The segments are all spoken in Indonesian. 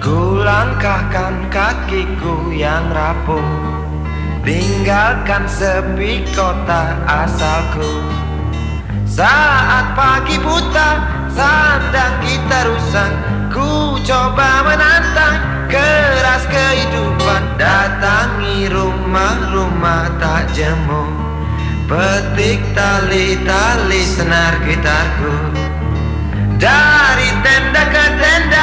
Ku langkahkan kakiku yang rapuh Tinggalkan sepi kota asalku. Saat pagi buta Sandang kita rusak Ku coba menantang Keras kehidupan. Datangi rumah-rumah tak jemu Petik tali-tali senar gitarku. Dari tenda ke tenda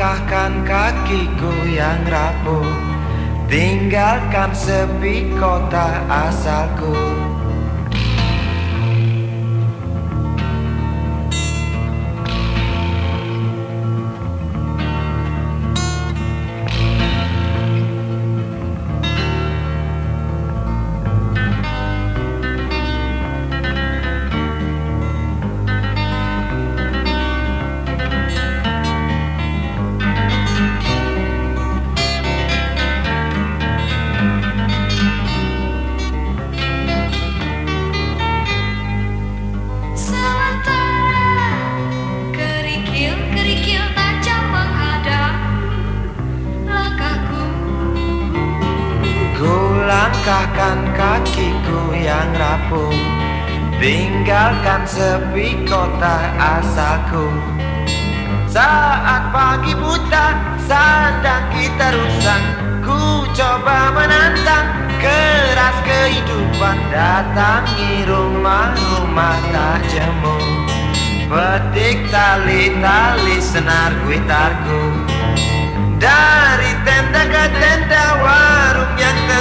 langkahkan kakiku yang rapuh. Tinggalkan sepi kota asalku langkahkan kakiku yang rapuh. Tinggalkan sepi kota asalku. Saat pagi buta Sandang kita rusak. Ku coba menantang Keras kehidupan Datangi rumah-rumah tak jemu. Petik tali-tali senar gitarku dari tenda ke tenda warung yang terbuka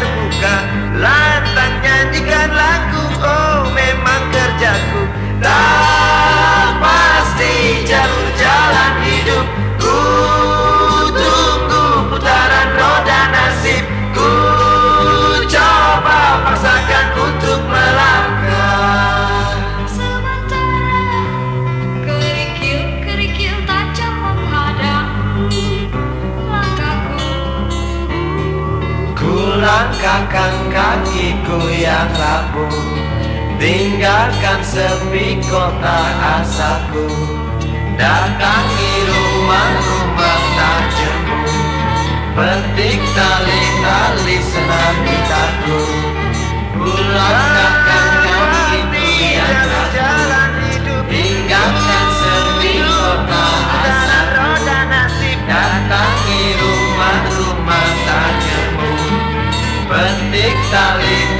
langkahkan kakiku yang rapuh Tinggalkan sepi kota asalku. Datangi rumah-rumah tak jemu. Petik tali-tali darling.